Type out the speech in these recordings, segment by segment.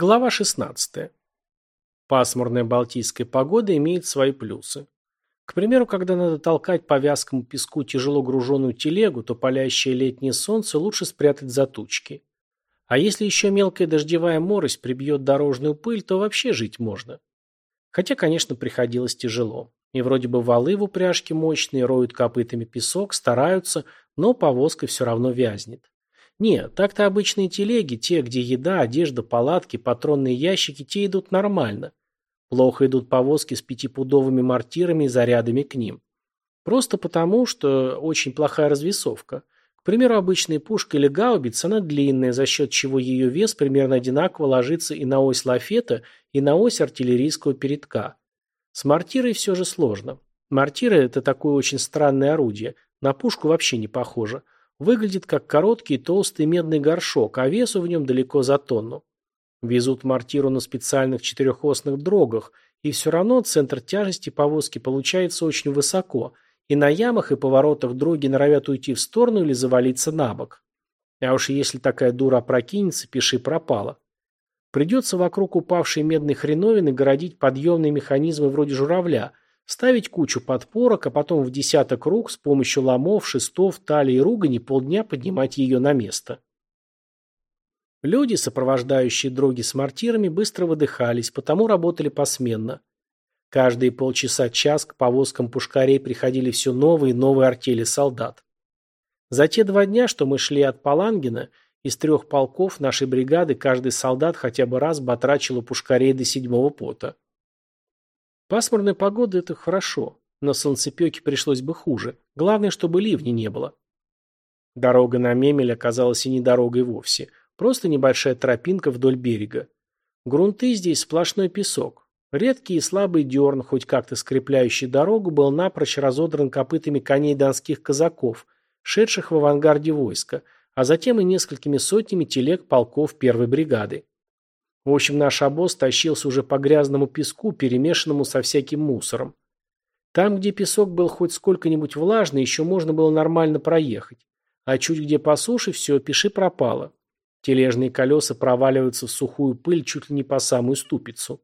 Глава 16. Пасмурная балтийская погода имеет свои плюсы. К примеру, когда надо толкать по вязкому песку тяжело груженную телегу, то палящее летнее солнце лучше спрятать за тучки. А если еще мелкая дождевая морось прибьет дорожную пыль, то вообще жить можно. Хотя, конечно, приходилось тяжело. И вроде бы валы в упряжке мощные, роют копытами песок, стараются, но повозка все равно вязнет. Нет, так-то обычные телеги, те, где еда, одежда, палатки, патронные ящики, те идут нормально. Плохо идут повозки с пятипудовыми мортирами и зарядами к ним. Просто потому, что очень плохая развесовка. К примеру, обычная пушка или гаубица, она длинная, за счет чего ее вес примерно одинаково ложится и на ось лафета, и на ось артиллерийского передка. С мортирой все же сложно. Мортира – это такое очень странное орудие. На пушку вообще не похоже. Выглядит как короткий толстый медный горшок, а весу в нем далеко за тонну. Везут мортиру на специальных четырехосных дрогах, и все равно центр тяжести повозки получается очень высоко, и на ямах и поворотах дроги норовят уйти в сторону или завалиться на бок. А уж если такая дура опрокинется, пиши пропало. Придется вокруг упавшей медной хреновины городить подъемные механизмы вроде журавля – ставить кучу подпорок, а потом в десяток рук с помощью ломов, шестов, талии и ругани полдня поднимать ее на место. Люди, сопровождающие дроги с мортирами, быстро выдыхались, потому работали посменно. Каждые полчаса-час к повозкам пушкарей приходили все новые и новые артели солдат. За те два дня, что мы шли от Палангина, из трех полков нашей бригады каждый солдат хотя бы раз батрачил у пушкарей до седьмого пота. Пасмурная погода – это хорошо. На солнцепеке пришлось бы хуже. Главное, чтобы ливни не было. Дорога на Мемель оказалась и не дорогой вовсе. Просто небольшая тропинка вдоль берега. Грунты здесь сплошной песок. Редкий и слабый дерн, хоть как-то скрепляющий дорогу, был напрочь разодран копытами коней донских казаков, шедших в авангарде войска, а затем и несколькими сотнями телег полков первой бригады. В общем, наш обоз тащился уже по грязному песку, перемешанному со всяким мусором. Там, где песок был хоть сколько-нибудь влажный, еще можно было нормально проехать. А чуть где по суше, все, пиши пропало. Тележные колеса проваливаются в сухую пыль чуть ли не по самую ступицу.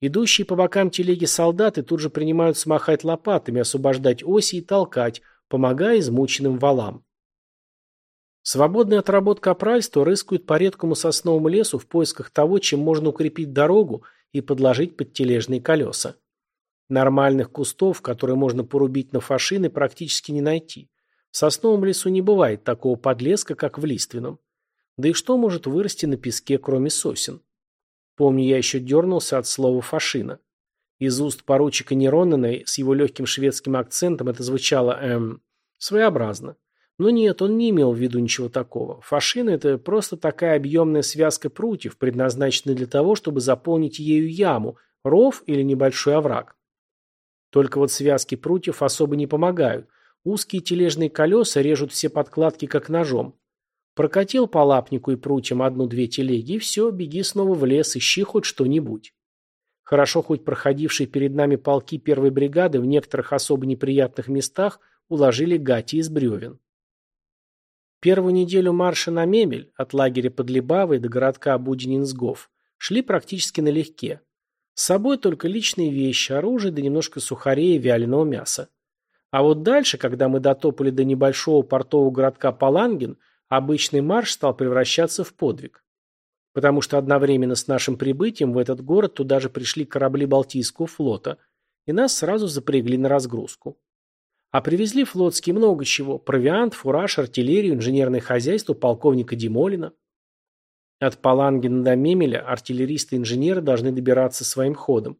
Идущие по бокам телеги солдаты тут же принимаются махать лопатами, освобождать оси и толкать, помогая измученным валам. Свободный от работ капральство рыскают по редкому сосновому лесу в поисках того, чем можно укрепить дорогу и подложить под тележные колеса. Нормальных кустов, которые можно порубить на фашины, практически не найти. В сосновом лесу не бывает такого подлеска, как в лиственном. Да и что может вырасти на песке, кроме сосен? Помню, я еще дернулся от слова «фашина». Из уст поручика Неронина с его легким шведским акцентом это звучало, эм, своеобразно. Но нет, он не имел в виду ничего такого. Фашина – это просто такая объемная связка прутьев, предназначенная для того, чтобы заполнить ею яму, ров или небольшой овраг. Только вот связки прутьев особо не помогают. Узкие тележные колеса режут все подкладки как ножом. Прокатил по лапнику и прутьям одну-две телеги, и все, беги снова в лес, ищи хоть что-нибудь. Хорошо хоть проходившие перед нами полки первой бригады в некоторых особо неприятных местах уложили гати из бревен. Первую неделю марша на Мемель, от лагеря под Либавой до городка Будининсгов, шли практически налегке. С собой только личные вещи, оружие да немножко сухарей и вяленого мяса. А вот дальше, когда мы дотопали до небольшого портового городка Палангин, обычный марш стал превращаться в подвиг. Потому что одновременно с нашим прибытием в этот город туда же пришли корабли Балтийского флота, и нас сразу запрягли на разгрузку. А привезли флотские много чего. Провиант, фураж, артиллерию, инженерное хозяйство полковника Димолина. От Палангина до Мемеля артиллеристы и инженеры должны добираться своим ходом.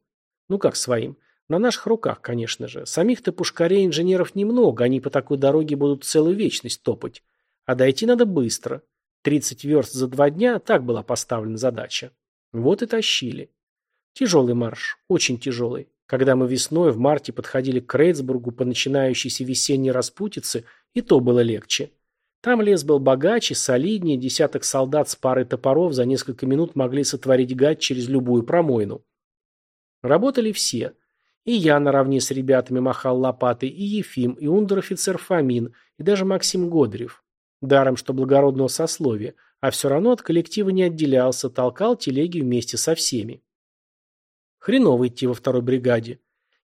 Ну как своим? На наших руках, конечно же. Самих-то пушкарей инженеров немного, они по такой дороге будут целую вечность топать. А дойти надо быстро. 30 верст за два дня, так была поставлена задача. Вот и тащили. Тяжелый марш, очень тяжелый. Когда мы весной в марте подходили к Крейцбургу по начинающейся весенней распутице, и то было легче. Там лес был богаче, солиднее, десяток солдат с парой топоров за несколько минут могли сотворить гад через любую промойну. Работали все. И я наравне с ребятами махал лопатой, и Ефим, и ундер-офицер Фомин, и даже Максим Годырев. Даром, что благородного сословия, а все равно от коллектива не отделялся, толкал телеги вместе со всеми. Хреново идти во второй бригаде.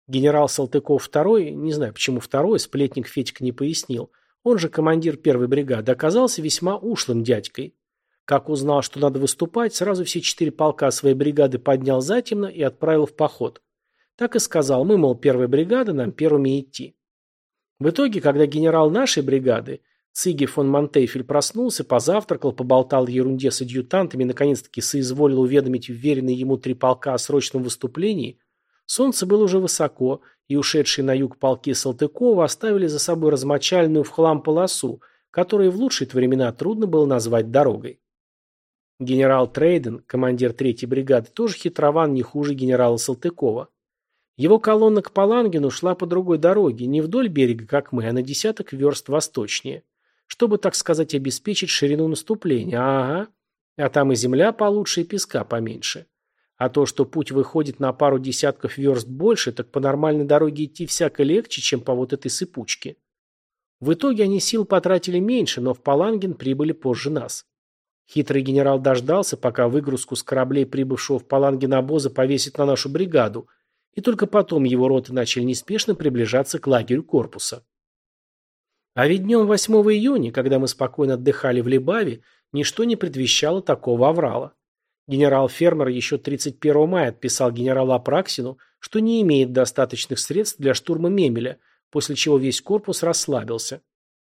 Генерал Салтыков второй, не знаю почему второй, сплетник Федька не пояснил, он же командир первой бригады, оказался весьма ушлым дядькой. Как узнал, что надо выступать, сразу все четыре полка своей бригады поднял затемно и отправил в поход. Так и сказал, мы, мол, первая бригада, нам первыми идти. В итоге, когда генерал нашей бригады, Циги фон Монтейфель проснулся, позавтракал, поболтал ерунде с адъютантами и, наконец-таки, соизволил уведомить вверенные ему три полка о срочном выступлении, солнце было уже высоко, и ушедшие на юг полки Салтыкова оставили за собой размочальную в хлам полосу, которую в лучшие времена трудно было назвать дорогой. Генерал Трейден, командир третьей бригады, тоже хитрован не хуже генерала Салтыкова. Его колонна к Палангину шла по другой дороге, не вдоль берега, как мы, а на десяток верст восточнее, чтобы, так сказать, обеспечить ширину наступления. Ага. А там и земля получше, и песка поменьше. А то, что путь выходит на пару десятков верст больше, так по нормальной дороге идти всяко легче, чем по вот этой сыпучке. В итоге они сил потратили меньше, но в Палангин прибыли позже нас. Хитрый генерал дождался, пока выгрузку с кораблей, прибывшего в Палангин обоза, повесит на нашу бригаду, и только потом его роты начали неспешно приближаться к лагерю корпуса. А ведь днем 8 июня, когда мы спокойно отдыхали в Либаве, ничто не предвещало такого аврала. Генерал-фермер еще 31 мая отписал генералу Апраксину, что не имеет достаточных средств для штурма Мемеля, после чего весь корпус расслабился.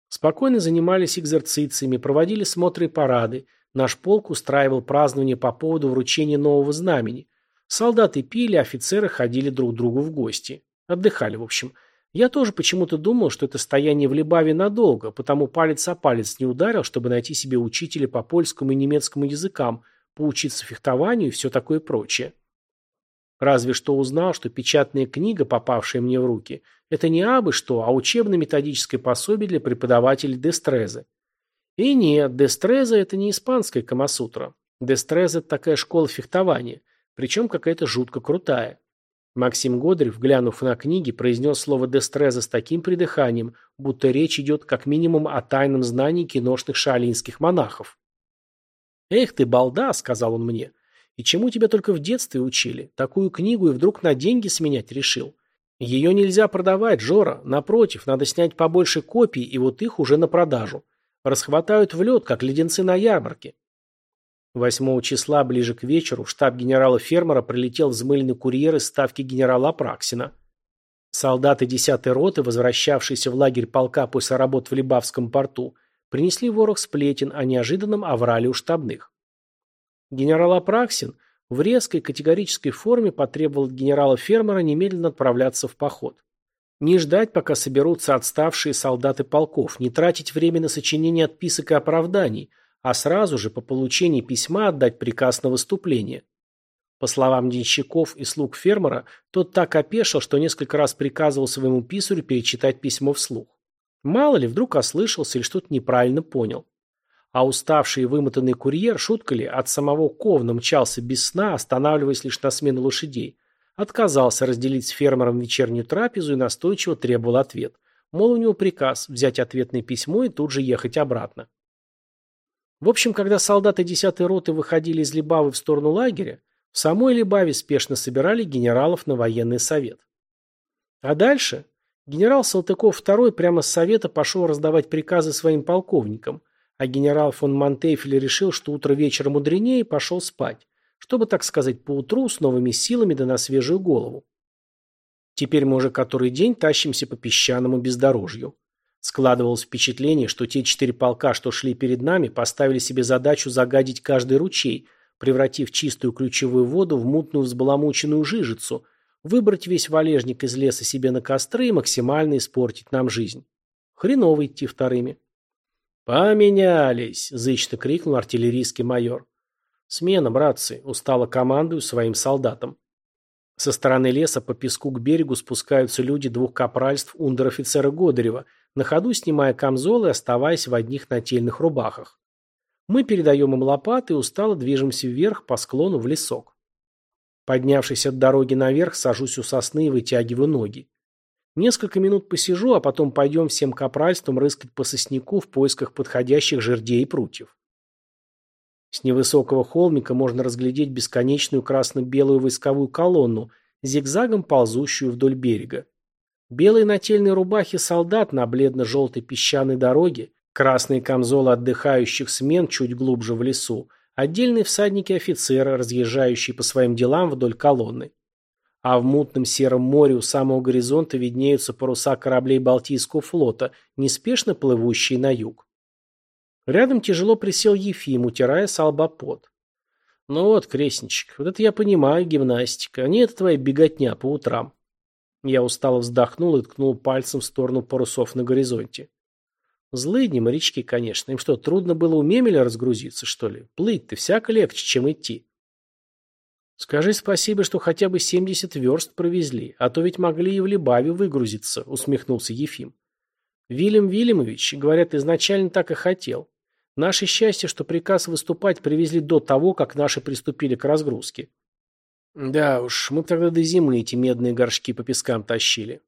Спокойно занимались экзерцициями, проводили смотры и парады, наш полк устраивал празднование по поводу вручения нового знамени. Солдаты пили, офицеры ходили друг другу в гости. Отдыхали, в общем. Я тоже почему-то думал, что это стояние в Либаве надолго, потому палец о палец не ударил, чтобы найти себе учителя по польскому и немецкому языкам, поучиться фехтованию и все такое прочее. Разве что узнал, что печатная книга, попавшая мне в руки, это не абы что, а учебно-методическое пособие для преподавателей Дестрезы. И нет, Дестреза – это не испанская Камасутра. Дестреза – это такая школа фехтования, причем какая-то жутко крутая. Максим Годырев, глянув на книги, произнес слово «дестреза» с таким придыханием, будто речь идет как минимум о тайном знании киношных шаолинских монахов. «Эх ты, балда!» – сказал он мне. «И чему тебя только в детстве учили? Такую книгу и вдруг на деньги сменять решил. Ее нельзя продавать, Жора. Напротив, надо снять побольше копий, и вот их уже на продажу. Расхватают в лед, как леденцы на ярмарке. 8 числа, ближе к вечеру, в штаб генерала-фермера прилетел взмыленный курьер из ставки генерала Апраксина. Солдаты 10-й роты, возвращавшиеся в лагерь полка после работ в Либавском порту, принесли ворох сплетен о неожиданном аврале у штабных. Генерал Апраксин в резкой категорической форме потребовал от генерала-фермера немедленно отправляться в поход. Не ждать, пока соберутся отставшие солдаты полков, не тратить время на сочинение отписок и оправданий – а сразу же по получении письма отдать приказ на выступление. По словам денщиков и слуг фермера, тот так опешил, что несколько раз приказывал своему писарю перечитать письмо вслух. Мало ли, вдруг ослышался или что-то неправильно понял. А уставший и вымотанный курьер, шутка ли, от самого Ковна мчался без сна, останавливаясь лишь на смену лошадей. Отказался разделить с фермером вечернюю трапезу и настойчиво требовал ответ. Мол, у него приказ взять ответное письмо и тут же ехать обратно. В общем, когда солдаты 10-й роты выходили из Либавы в сторону лагеря, в самой Либаве спешно собирали генералов на военный совет. А дальше генерал Салтыков II прямо с совета пошел раздавать приказы своим полковникам, а генерал фон Монтейфель решил, что утро вечера мудренее и пошел спать, чтобы, так сказать, поутру с новыми силами да на свежую голову. Теперь мы уже который день тащимся по песчаному бездорожью. Складывалось впечатление, что те четыре полка, что шли перед нами, поставили себе задачу загадить каждый ручей, превратив чистую ключевую воду в мутную взбаламученную жижицу, выбрать весь валежник из леса себе на костры и максимально испортить нам жизнь. Хреново идти вторыми. «Поменялись!» – зычно крикнул артиллерийский майор. «Смена, братцы!» – устало командую своим солдатам. Со стороны леса по песку к берегу спускаются люди двух капральств ундер-офицера Годырева – на ходу снимая камзолы оставаясь в одних нательных рубахах. Мы передаем им лопаты и устало движемся вверх по склону в лесок. Поднявшись от дороги наверх, сажусь у сосны и вытягиваю ноги. Несколько минут посижу, а потом пойдем всем капральством рыскать по сосняку в поисках подходящих жердей и прутьев. С невысокого холмика можно разглядеть бесконечную красно-белую войсковую колонну, зигзагом ползущую вдоль берега. Белые нательные рубахи солдат на бледно-желтой песчаной дороге, красные камзолы отдыхающих смен чуть глубже в лесу, отдельные всадники-офицеры, разъезжающие по своим делам вдоль колонны. А в мутном сером море у самого горизонта виднеются паруса кораблей Балтийского флота, неспешно плывущие на юг. Рядом тяжело присел Ефим, утирая с. «Ну вот, крестничек, вот это я понимаю, гимнастика, а не это твоя беготня по утрам». Я устало вздохнул и ткнул пальцем в сторону парусов на горизонте. Злые дни морячки, конечно. Им что, трудно было у мемеля разгрузиться, что ли? Плыть-то всяко легче, чем идти. Скажи спасибо, что хотя бы семьдесят верст провезли, а то ведь могли и в Либаве выгрузиться, усмехнулся Ефим. Вильям Вильямович, говорят, изначально так и хотел. Наше счастье, что приказ выступать привезли до того, как наши приступили к разгрузке. Да уж, мы тогда до зимы эти медные горшки по пескам тащили.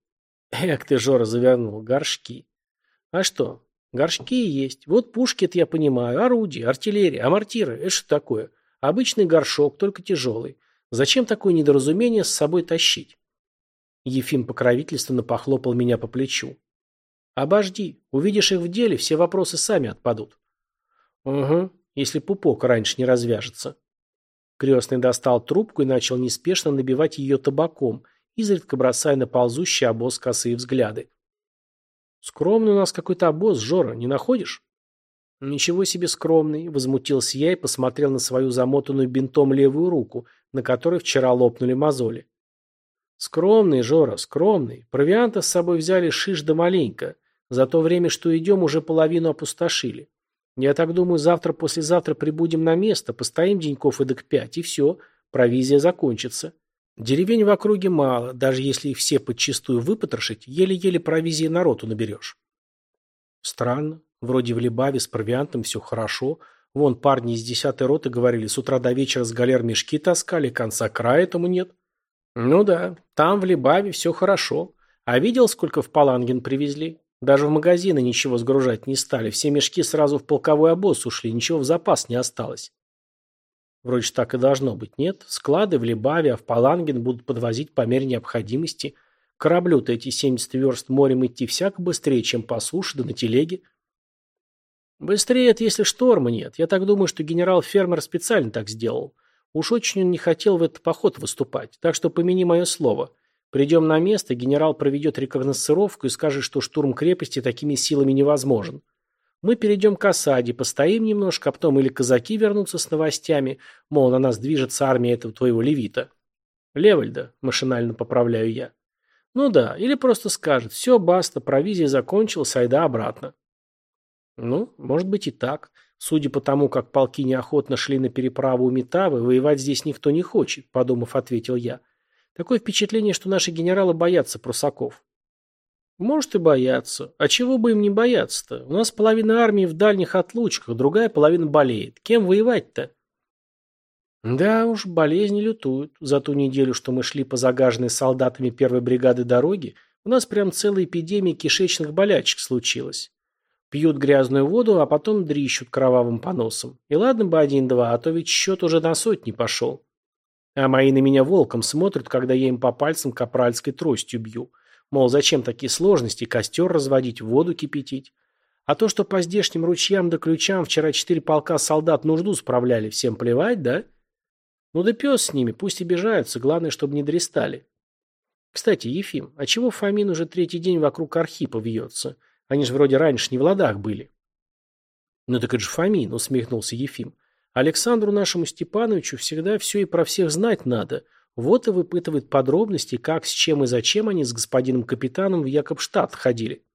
Эх ты, Жора, завернул, горшки. А что? Горшки есть. Вот пушки это я понимаю, орудия, артиллерия, а мортиры, это что такое? Обычный горшок, только тяжелый. Зачем такое недоразумение с собой тащить? Ефим покровительственно похлопал меня по плечу. Обожди, увидишь их в деле, все вопросы сами отпадут. Угу, если пупок раньше не развяжется. Крестный достал трубку и начал неспешно набивать ее табаком, изредка бросая на ползущий обоз косые взгляды. «Скромный у нас какой-то обоз, Жора, не находишь?» «Ничего себе скромный», — возмутился я и посмотрел на свою замотанную бинтом левую руку, на которой вчера лопнули мозоли. «Скромный, Жора, скромный. Провианта с собой взяли шиш да маленько. За то время, что идем, уже половину опустошили. Я так думаю, завтра-послезавтра прибудем на место, постоим деньков эдак пять, и все, провизия закончится. Деревень в округе мало, даже если их все подчистую выпотрошить, еле-еле провизии народу наберешь. Странно. Вроде в Либаве с провиантом все хорошо. Вон парни из десятой роты говорили, с утра до вечера с галер мешки таскали, конца края этому нет. Ну да, там в Либаве все хорошо. А видел, сколько в Паланген привезли? Даже в магазины ничего сгружать не стали, все мешки сразу в полковой обоз ушли, ничего в запас не осталось. Вроде так и должно быть, нет? Склады в Либаве, а в Паланген будут подвозить по мере необходимости. Кораблю-то эти 70 верст морем идти всяко быстрее, чем по суше, да на телеге. Быстрее это, если шторма нет. Я так думаю, что генерал-фермер специально так сделал. Уж очень он не хотел в этот поход выступать, так что помяни мое слово – Придем на место, генерал проведет рекогносцировку и скажет, что штурм крепости такими силами невозможен. Мы перейдем к осаде, постоим немножко, а потом или казаки вернутся с новостями, мол, на нас движется армия этого твоего левита. Левальда, машинально поправляю я. Ну да, или просто скажет, все, баста, провизия закончилась, айда обратно. Ну, может быть и так. Судя по тому, как полки неохотно шли на переправу у Метавы, воевать здесь никто не хочет, подумав, ответил я. Такое впечатление, что наши генералы боятся прусаков. Может и боятся. А чего бы им не бояться-то? У нас половина армии в дальних отлучках, другая половина болеет. Кем воевать-то? Да уж, болезни лютуют. За ту неделю, что мы шли по загаженной солдатами первой бригады дороги, у нас прям целая эпидемия кишечных болячек случилась. Пьют грязную воду, а потом дрищут кровавым поносом. И ладно бы один-два, а то ведь счет уже на сотни пошел. А мои на меня волком смотрят, когда я им по пальцам капральской тростью бью. Мол, зачем такие сложности, костер разводить, воду кипятить? А то, что по здешним ручьям да ключам вчера четыре полка солдат нужду справляли, всем плевать, да? Ну да пес с ними, пусть обижаются, главное, чтобы не дристали. Кстати, Ефим, а чего Фомин уже третий день вокруг Архипа вьется? Они же вроде раньше не в ладах были. Ну так это же Фомин, усмехнулся Ефим. Александру нашему Степановичу всегда все и про всех знать надо. Вот и выпытывает подробности, как, с чем и зачем они с господином капитаном в Якобштадт ходили.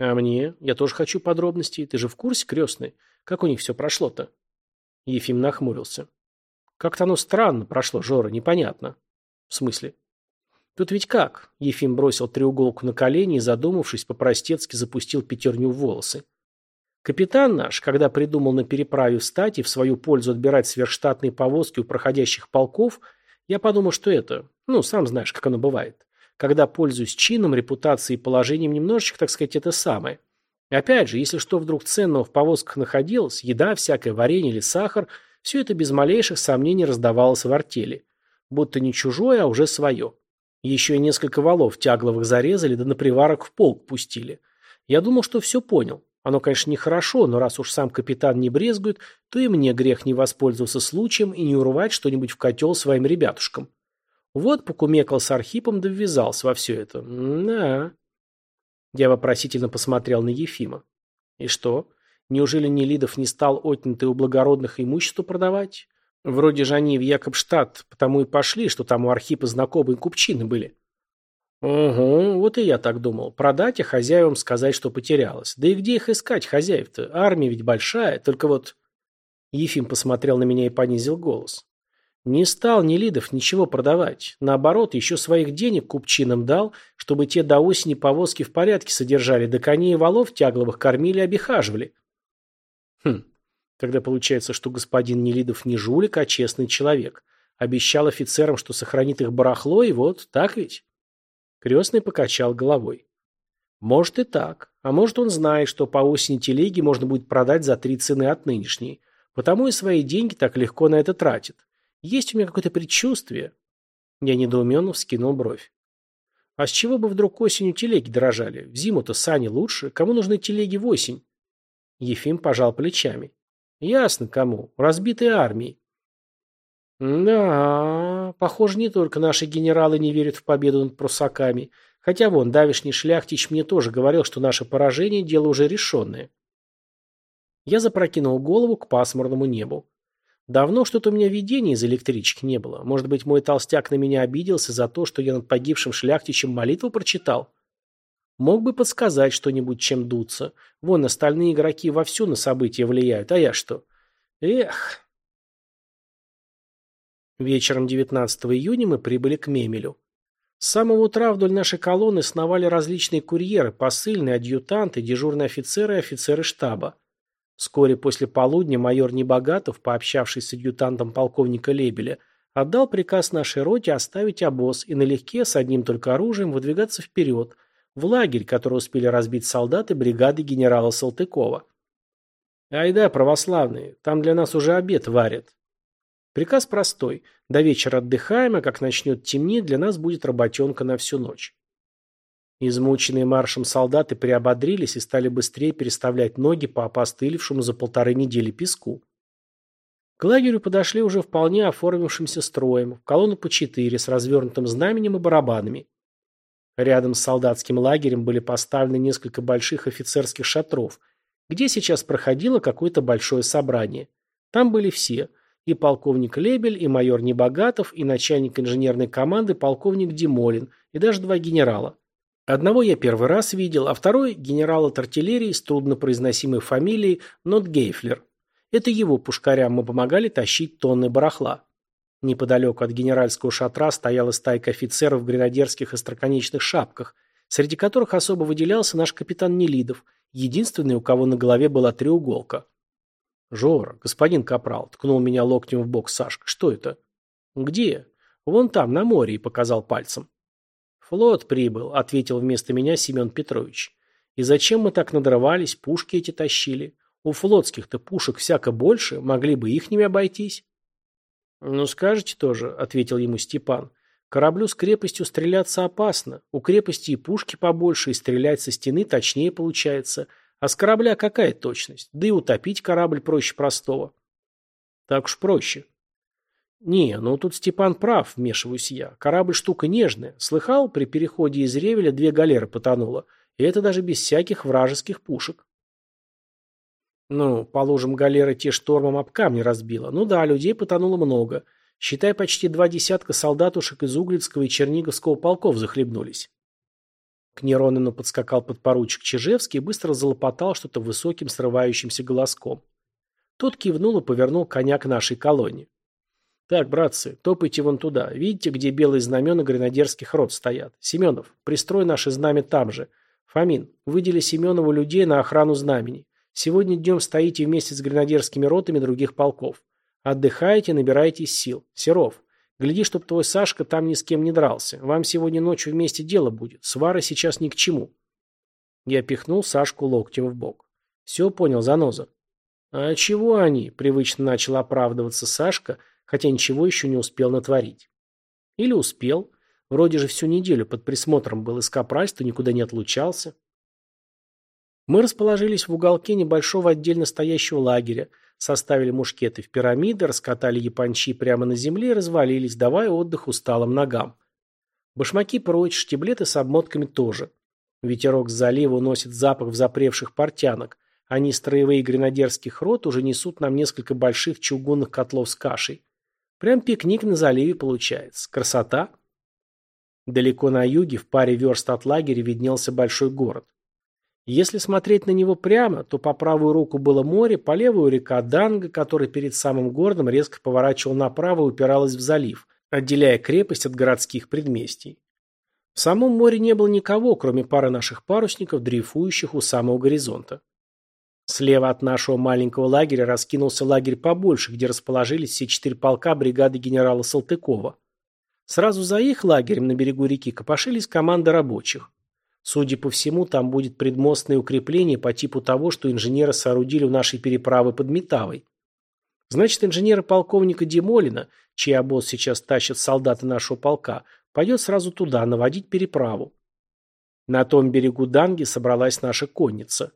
А мне? Я тоже хочу подробностей. Ты же в курсе, крестный? Как у них все прошло-то? Ефим нахмурился. Как-то оно странно прошло, Жора, непонятно. В смысле? Тут ведь как? Ефим бросил треуголку на колени и, задумавшись, по-простецки запустил пятерню в волосы. Капитан наш, когда придумал на переправе встать и в свою пользу отбирать сверхштатные повозки у проходящих полков, я подумал, что это, ну, сам знаешь, как оно бывает. Когда пользуюсь чином, репутацией и положением немножечко, так сказать, это самое. Опять же, если что вдруг ценного в повозках находилось, еда, всякое варенье или сахар, все это без малейших сомнений раздавалось в артели. Будто не чужое, а уже свое. Еще и несколько валов тягловых зарезали, да на приварок в полк пустили. Я думал, что все понял. Оно, конечно, нехорошо, но раз уж сам капитан не брезгует, то и мне грех не воспользоваться случаем и не урвать что-нибудь в котел своим ребятушкам. Вот покумекал с Архипом да ввязался во все это. Да. Я вопросительно посмотрел на Ефима. И что? Неужели Нелидов не стал отнятое у благородных имущество продавать? Вроде же они в Якобштадт потому и пошли, что там у Архипа знакомые купчины были. Угу, вот и я так думал. Продать, а хозяевам сказать, что потерялось. Да и где их искать, хозяев-то? Армия ведь большая, только вот... Ефим посмотрел на меня и понизил голос. Не стал Нелидов ничего продавать. Наоборот, еще своих денег купчинам дал, чтобы те до осени повозки в порядке содержали, да коней и валов тягловых кормили и обихаживали. Хм, Тогда получается, что господин Нелидов не жулик, а честный человек. Обещал офицерам, что сохранит их барахло, и вот, так ведь? Крестный покачал головой. Может и так. А может он знает, что по осени телеги можно будет продать за три цены от нынешней. Потому и свои деньги так легко на это тратит. Есть у меня какое-то предчувствие. Я недоуменно вскинул бровь. А с чего бы вдруг осенью телеги дорожали? В зиму-то сани лучше. Кому нужны телеги в осень? Ефим пожал плечами. Ясно кому. Разбитые армии. Да, похоже, не только наши генералы не верят в победу над прусаками. Хотя вон, давишний шляхтич мне тоже говорил, что наше поражение – дело уже решенное. Я запрокинул голову к пасмурному небу. Давно что-то у меня видений из электрички не было. Может быть, мой толстяк на меня обиделся за то, что я над погибшим шляхтичем молитву прочитал? Мог бы подсказать что-нибудь, чем дуться. Вон, остальные игроки вовсю на события влияют, а я что? Эх. Вечером 19 июня мы прибыли к Мемелю. С самого утра вдоль нашей колонны сновали различные курьеры, посыльные, адъютанты, дежурные офицеры и офицеры штаба. Вскоре после полудня майор Небогатов, пообщавшись с адъютантом полковника Лебеля, отдал приказ нашей роте оставить обоз и налегке с одним только оружием выдвигаться вперед, в лагерь, который успели разбить солдаты бригады генерала Салтыкова. Айда, православные, там для нас уже обед варят. Приказ простой. До вечера отдыхаем, а как начнет темнеть, для нас будет работенка на всю ночь. Измученные маршем солдаты приободрились и стали быстрее переставлять ноги по опостылевшему за полторы недели песку. К лагерю подошли уже вполне оформившимся строем, в колонну по четыре, с развернутым знаменем и барабанами. Рядом с солдатским лагерем были поставлены несколько больших офицерских шатров, где сейчас проходило какое-то большое собрание. Там были все – и полковник Лебель, и майор Небогатов, и начальник инженерной команды полковник Демолин, и даже два генерала. Одного я первый раз видел, а второй – генерал от артиллерии с труднопроизносимой фамилией Нотгейфлер. Это его пушкарям мы помогали тащить тонны барахла. Неподалеку от генеральского шатра стояла стайка офицеров в гренадерских остроконечных шапках, среди которых особо выделялся наш капитан Нелидов, единственный, у кого на голове была треуголка. «Жора, господин Капрал», — ткнул меня локтем в бок Сашка, — «что это?» «Где?» «Вон там, на море», — и показал пальцем. «Флот прибыл», — ответил вместо меня Семен Петрович. «И зачем мы так надрывались, пушки эти тащили? У флотских-то пушек всяко больше, могли бы ихними обойтись». «Ну, скажете тоже», — ответил ему Степан. «Кораблю с крепостью стреляться опасно. У крепости и пушки побольше, и стрелять со стены точнее получается. А с корабля какая точность? Да и утопить корабль проще простого». «Так уж проще». «Не, ну тут Степан прав», — вмешиваюсь я. «Корабль штука нежная. Слыхал, при переходе из Ревеля две галеры потонуло. И это даже без всяких вражеских пушек». Ну, положим, галера те штормом об камни разбила. Ну да, людей потонуло много. Считай, почти два десятка солдатушек из Углицкого и Черниговского полков захлебнулись. К Неронину подскакал подпоручик Чижевский и быстро залопотал что-то высоким срывающимся голоском. Тот кивнул и повернул коня к нашей колонне. «Так, братцы, топайте вон туда. Видите, где белые знамена гренадерских рот стоят? Семенов, пристрой наши знамя там же. Фомин, выдели Семенову людей на охрану знамени. Сегодня днем стоите вместе с гренадерскими ротами других полков. Отдыхаете, набираетесь сил. Серов, гляди, чтоб твой Сашка там ни с кем не дрался. Вам сегодня ночью вместе дело будет. Свара сейчас ни к чему. Я пихнул Сашку локтем в бок. Все понял, заноза. А чего они? Привычно начал оправдываться Сашка, хотя ничего еще не успел натворить. Или успел. Вроде же всю неделю под присмотром был из капральства, никуда не отлучался. Мы расположились в уголке небольшого отдельно стоящего лагеря, составили мушкеты в пирамиды, раскатали япончи прямо на земле и развалились, давая отдых усталым ногам. Башмаки прочь, штиблеты с обмотками тоже. Ветерок с залива уносит запах запревших портянок. Они строевые гренадерских рот уже несут нам несколько больших чугунных котлов с кашей. Прям пикник на заливе получается. Красота. Далеко на юге, в паре верст от лагеря, виднелся большой город. Если смотреть на него прямо, то по правую руку было море, по левую река Данга, которая перед самым городом резко поворачивала направо и упиралась в залив, отделяя крепость от городских предместий. В самом море не было никого, кроме пары наших парусников, дрейфующих у самого горизонта. Слева от нашего маленького лагеря раскинулся лагерь побольше, где расположились все четыре полка бригады генерала Салтыкова. Сразу за их лагерем на берегу реки копошились команды рабочих. Судя по всему, там будет предмостное укрепление по типу того, что инженеры соорудили у нашей переправы под Метавой. Значит, инженера полковника Демолина, чей обоз сейчас тащат солдаты нашего полка, пойдет сразу туда, наводить переправу. На том берегу Данги собралась наша конница.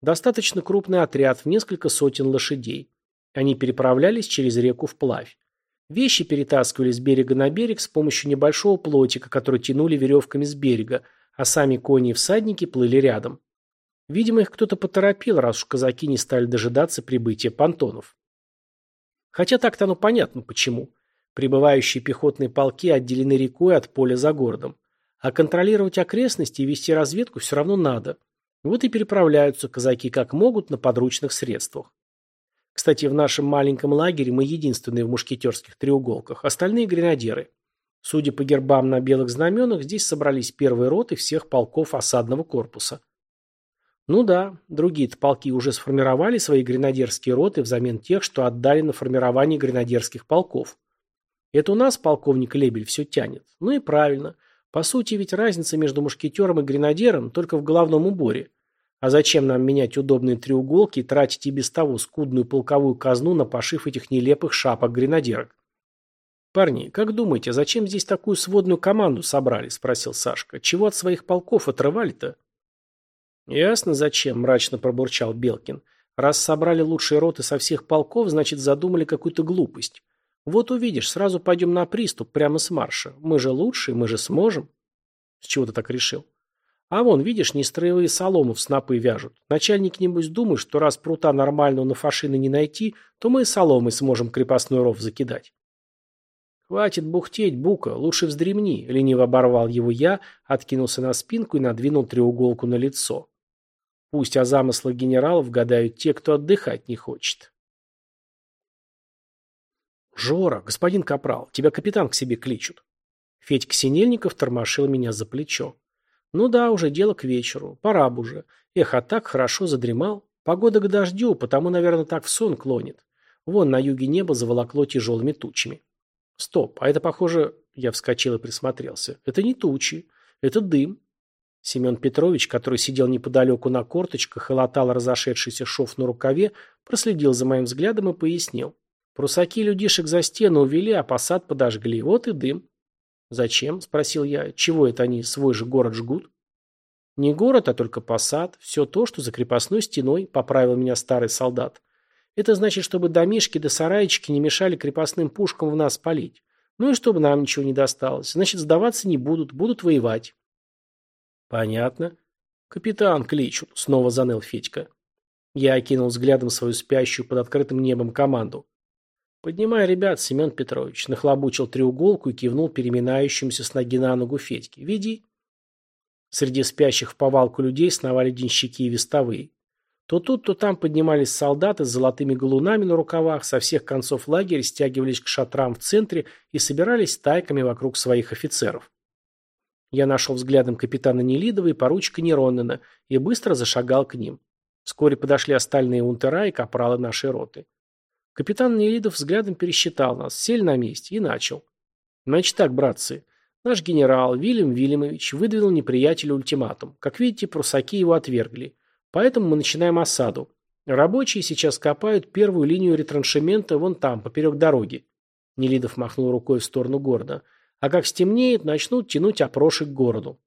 Достаточно крупный отряд в несколько сотен лошадей. Они переправлялись через реку вплавь. Вещи перетаскивали с берега на берег с помощью небольшого плотика, который тянули веревками с берега, а сами кони и всадники плыли рядом. Видимо, их кто-то поторопил, раз уж казаки не стали дожидаться прибытия понтонов. Хотя так-то оно понятно почему. Прибывающие пехотные полки отделены рекой от поля за городом. А контролировать окрестности и вести разведку все равно надо. Вот и переправляются казаки как могут на подручных средствах. Кстати, в нашем маленьком лагере мы единственные в мушкетерских треуголках, остальные гренадеры. Судя по гербам на белых знаменах, здесь собрались первые роты всех полков осадного корпуса. Ну да, другие-то полки уже сформировали свои гренадерские роты взамен тех, что отдали на формирование гренадерских полков. Это у нас полковник Лебель все тянет. Ну и правильно. По сути, ведь разница между мушкетером и гренадером только в головном уборе. А зачем нам менять удобные треуголки и тратить и без того скудную полковую казну на пошив этих нелепых шапок-гренадерок? «Парни, как думаете, зачем здесь такую сводную команду собрали?» – спросил Сашка. «Чего от своих полков отрывали-то?» «Ясно, зачем», – мрачно пробурчал Белкин. «Раз собрали лучшие роты со всех полков, значит, задумали какую-то глупость. Вот увидишь, сразу пойдем на приступ, прямо с марша. Мы же лучшие, мы же сможем». «С чего ты так решил?» А вон, видишь, нестроевые солому в снопы вяжут. Начальник, небось, думает, что раз прута нормального на фашины не найти, то мы и соломой сможем крепостной ров закидать. «Хватит бухтеть, Бука, лучше вздремни», — лениво оборвал его я, откинулся на спинку и надвинул треуголку на лицо. Пусть о замыслах генералов гадают те, кто отдыхать не хочет. «Жора, господин Капрал, тебя капитан к себе кличут». Федька Синельников тормошил меня за плечо. Ну да, уже дело к вечеру. Пора бы уже. Эх, а так хорошо задремал. Погода к дождю, потому, наверное, так в сон клонит. Вон на юге небо заволокло тяжелыми тучами. Стоп, а это, похоже... Я вскочил и присмотрелся. Это не тучи, это дым. Семен Петрович, который сидел неподалеку на корточках и латал разошедшийся шов на рукаве, проследил за моим взглядом и пояснил. Прусаки людишек за стену увели, а посад подожгли. Вот и дым. «Зачем?» – спросил я. «Чего это они свой же город жгут?» «Не город, а только посад. Все то, что за крепостной стеной», – поправил меня старый солдат. «Это значит, чтобы домишки да сарайчики не мешали крепостным пушкам в нас палить. Ну и чтобы нам ничего не досталось. Значит, сдаваться не будут, будут воевать». «Понятно». «Капитан кличут», – снова заныл Федька. Я окинул взглядом свою спящую под открытым небом команду. «Поднимай, ребят, Семен Петрович», нахлобучил треуголку и кивнул переминающимся с ноги на ногу Федьке. «Веди». Среди спящих в повалку людей сновали денщики и вестовые. То тут, то там поднимались солдаты с золотыми галунами на рукавах, со всех концов лагеря стягивались к шатрам в центре и собирались тайками вокруг своих офицеров. Я нашел взглядом капитана Нелидова и поручика Неронена и быстро зашагал к ним. Вскоре подошли остальные унтера и капралы нашей роты. Капитан Нелидов взглядом пересчитал нас, сел на месте и начал. Значит так, братцы, Наш генерал Вильям Вильямович выдвинул неприятелю ультиматум. Как видите, прусаки его отвергли. Поэтому мы начинаем осаду. Рабочие сейчас копают первую линию ретраншемента вон там, поперек дороги. Нелидов махнул рукой в сторону города. А как стемнеет, начнут тянуть опрошек к городу.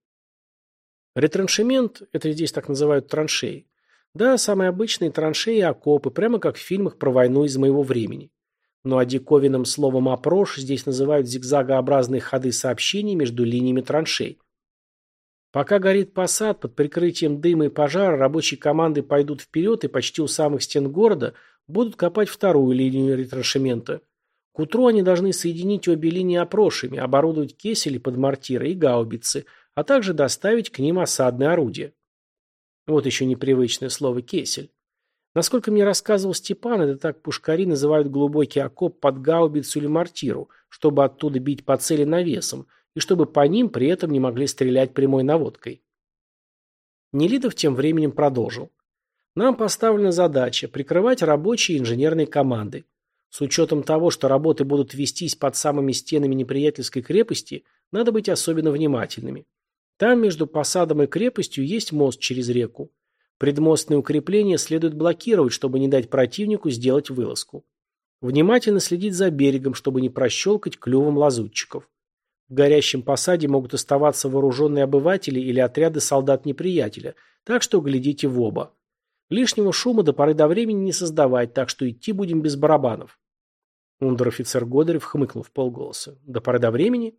Ретраншемент, это здесь так называют траншеи. Да, самые обычные траншеи и окопы, прямо как в фильмах про войну из моего времени. Ну а диковинным словом «опрош» здесь называют зигзагообразные ходы сообщений между линиями траншей. Пока горит посад, под прикрытием дыма и пожара рабочие команды пойдут вперед и почти у самых стен города будут копать вторую линию ретраншемента. К утру они должны соединить обе линии опрошами, оборудовать кесели под мортиры и гаубицы, а также доставить к ним осадные орудия. Вот еще непривычное слово «кесель». Насколько мне рассказывал Степан, это так пушкари называют глубокий окоп под гаубицу или мортиру, чтобы оттуда бить по цели навесом, и чтобы по ним при этом не могли стрелять прямой наводкой. Нелидов тем временем продолжил. Нам поставлена задача прикрывать рабочие и инженерные команды. С учетом того, что работы будут вестись под самыми стенами неприятельской крепости, надо быть особенно внимательными. Там между посадом и крепостью есть мост через реку. Предмостные укрепления следует блокировать, чтобы не дать противнику сделать вылазку. Внимательно следить за берегом, чтобы не прощелкать клювом лазутчиков. В горящем посаде могут оставаться вооруженные обыватели или отряды солдат неприятеля, так что глядите в оба. Лишнего шума до поры до времени не создавать, так что идти будем без барабанов. Ундер-офицер Годырев хмыкнул в полголоса. До поры до времени?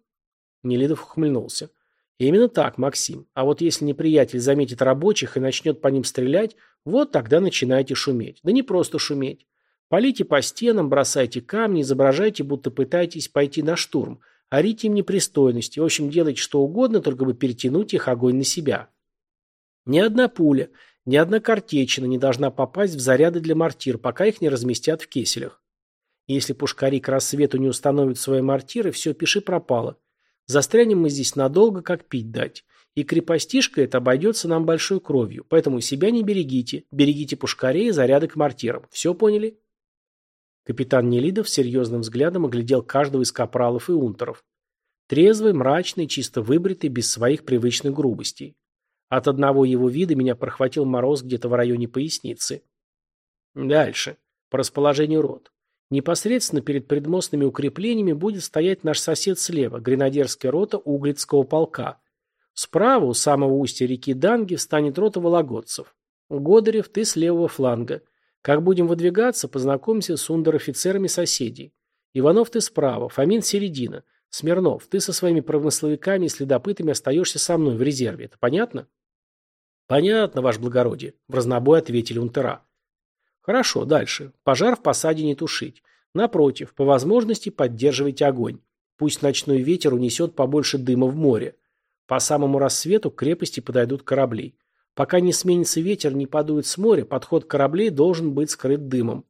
Нелидов ухмыльнулся. Именно так, Максим. А вот если неприятель заметит рабочих и начнет по ним стрелять, вот тогда начинайте шуметь. Да не просто шуметь. Полите по стенам, бросайте камни, изображайте, будто пытаетесь пойти на штурм. Орите им непристойности. В общем, делайте что угодно, только бы перетянуть их огонь на себя. Ни одна пуля, ни одна картечина не должна попасть в заряды для мортир, пока их не разместят в кеселях. Если пушкари к рассвету не установят свои мортиры, все, пиши пропало. Застрянем мы здесь надолго, как пить дать. И крепостишка это обойдется нам большой кровью. Поэтому себя не берегите. Берегите пушкарей и заряды к мортирам. Все поняли? Капитан Нелидов серьезным взглядом оглядел каждого из капралов и унтеров. Трезвый, мрачный, чисто выбритый, без своих привычных грубостей. От одного его вида меня прохватил мороз где-то в районе поясницы. Дальше. По расположению рот. Непосредственно перед предмостными укреплениями будет стоять наш сосед слева, гренадерская рота Углицкого полка. Справа, у самого устья реки Данги, встанет рота вологодцев. Годырев, ты с левого фланга. Как будем выдвигаться, познакомься с ундер-офицерами соседей. Иванов, ты справа, Фомин середина. Смирнов, ты со своими промысловиками и следопытами остаешься со мной в резерве. Это понятно? Понятно, ваше благородие, в разнобой ответили унтера. Хорошо, дальше. Пожар в посаде не тушить. Напротив, по возможности поддерживайте огонь. Пусть ночной ветер унесет побольше дыма в море. По самому рассвету к крепости подойдут корабли. Пока не сменится ветер, не подует с моря, подход кораблей должен быть скрыт дымом.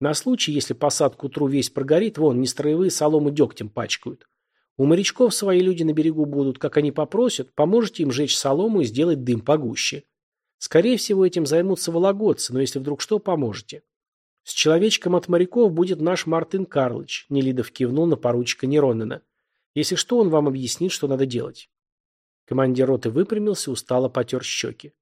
На случай, если посад к утру весь прогорит, вон, нестроевые солому дегтем пачкают. У морячков свои люди на берегу будут, как они попросят, поможете им жечь солому и сделать дым погуще. Скорее всего, этим займутся вологодцы, но если вдруг что, поможете. С человечком от моряков будет наш Мартын Карлыч, Нелидов кивнул на поручика Неронена. Если что, он вам объяснит, что надо делать. Командир роты выпрямился, устало потер щеки.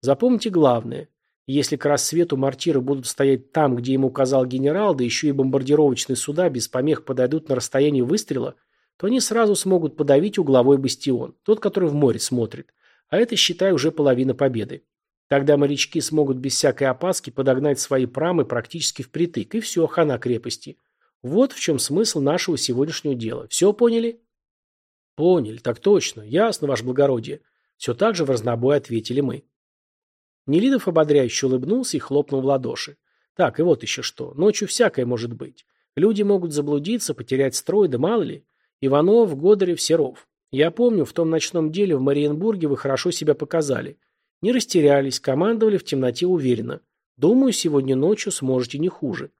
Запомните главное. Если к рассвету мортиры будут стоять там, где ему указал генерал, да еще и бомбардировочные суда без помех подойдут на расстояние выстрела, то они сразу смогут подавить угловой бастион, тот, который в море смотрит. А это, считай, уже половина победы. Тогда морячки смогут без всякой опаски подогнать свои прамы практически впритык, и все, хана крепости. Вот в чем смысл нашего сегодняшнего дела. Все поняли? Поняли, так точно. Ясно, ваше благородие. Все так же в разнобой ответили мы. Нелидов ободряюще улыбнулся и хлопнул в ладоши. Так, и вот еще что. Ночью всякое может быть. Люди могут заблудиться, потерять строй, да мало ли. Иванов, Годырев, Серов. Я помню, в том ночном деле в Мариенбурге вы хорошо себя показали. Не растерялись, командовали в темноте уверенно. Думаю, сегодня ночью сможете не хуже.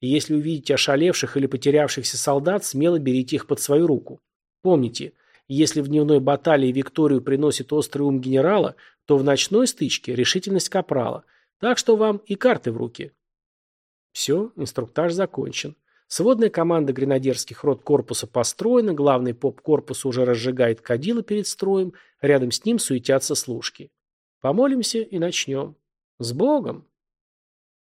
И если увидите ошалевших или потерявшихся солдат, смело берите их под свою руку. Помните, если в дневной баталии Викторию приносит острый ум генерала, то в ночной стычке решительность капрала. Так что вам и карты в руки. Все, инструктаж закончен. Сводная команда гренадерских рот корпуса построена, главный поп корпус уже разжигает кадила перед строем, рядом с ним суетятся служки. Помолимся и начнем. С Богом!